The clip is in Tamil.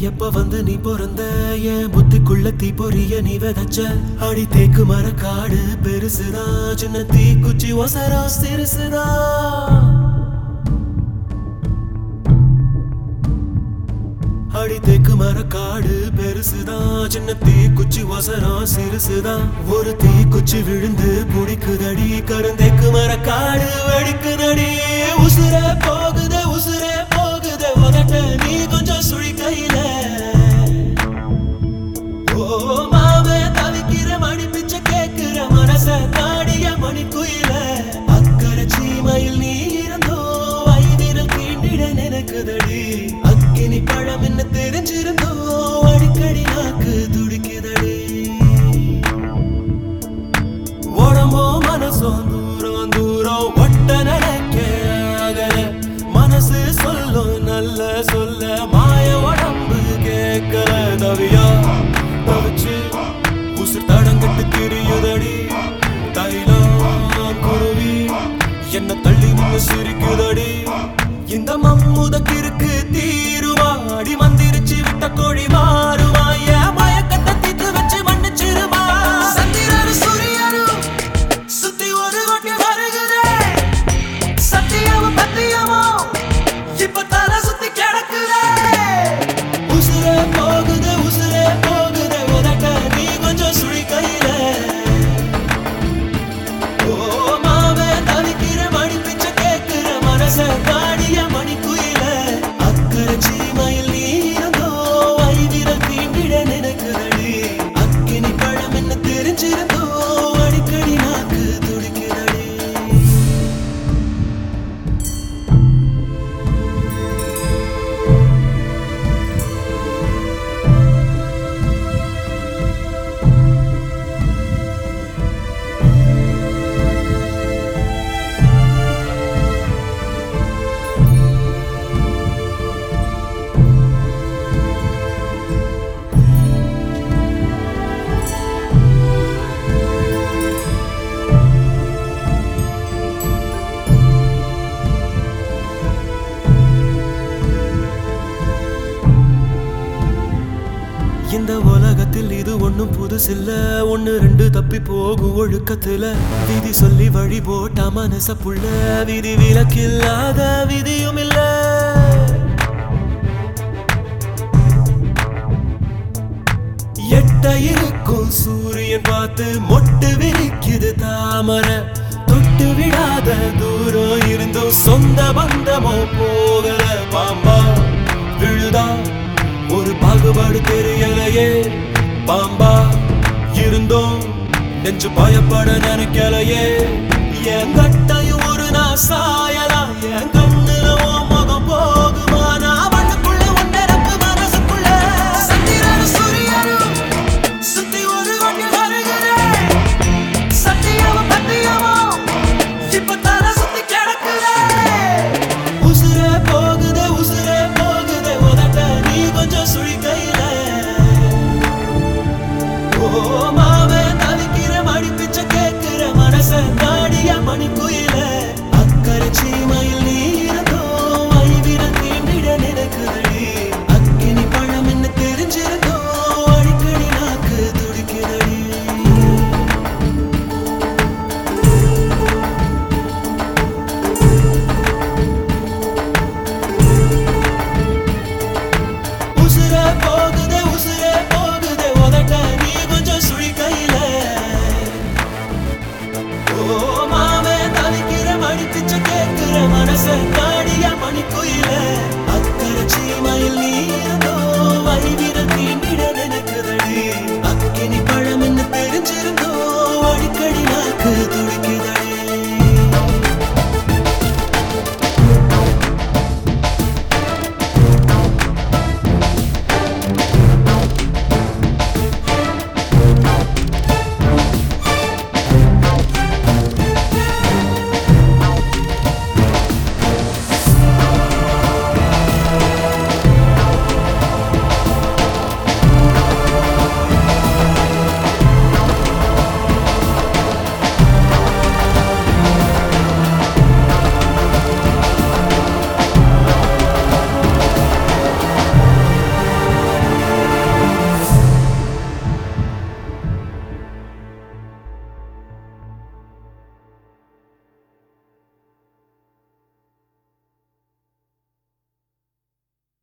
எப்ப வந்து நீ பிறந்த? என் புத்திக்குள்ள தீ பொரிய நீ விதைச்ச? அடி தேக்கு மர காடு பெருசுதா? சின்ன தீ குச்சி ஒசரா சிறுசுதா? அடி தேக்கு மர காடு பெருசுதா? சின்ன தீ குச்சி ஒசரம் சிறுசுதா? ஒரு தீ குச்சி விழுந்து புடிக்குதடி? கருந்தேக்கு மர காடு வெடிக்குதடி? உசுர போகுதே உசுர love you. புதுசில்ல ஒன்னு ரெண்டு தப்பி போகு ஒழுக்கத்துல. விதி சொல்லி வழி போட்ட மனச புள்ள. விதி விலக்கில்லாத விதியும் இல்ல. எட்ட இருக்கும் சூரியன் பார்த்து மொட்டு விரிக்குது தாமரை. தொட்டு விடாத தூரம் இருந்தும் சொந்த பந்தமோ போகல பாம்பா. விழுதா ஒரு பாகுபாடு தெரியலையே பாம்பா. இருந்தோம். நெஞ்சு பயப்பட நினைக்கலையே. என் கட்டையும் ஒரு நான் சாயலாம் என் கண்ணுல முகம் போகுமா? நான் மண்ணுக்குள்ள ஒன்னரப்பு மனசுக்குள்ள. சந்திரனும் சூரியனும் சுத்தி ஒரு கொண்டு வருகிறேன். சத்தியமும் பத்தியமும் இப்ப தர சுத்தி கிடக்குதே உசுரே போகுதே உசுரே போகுதே. உதட்ட நீ கொஞ்சம் சுழி கையில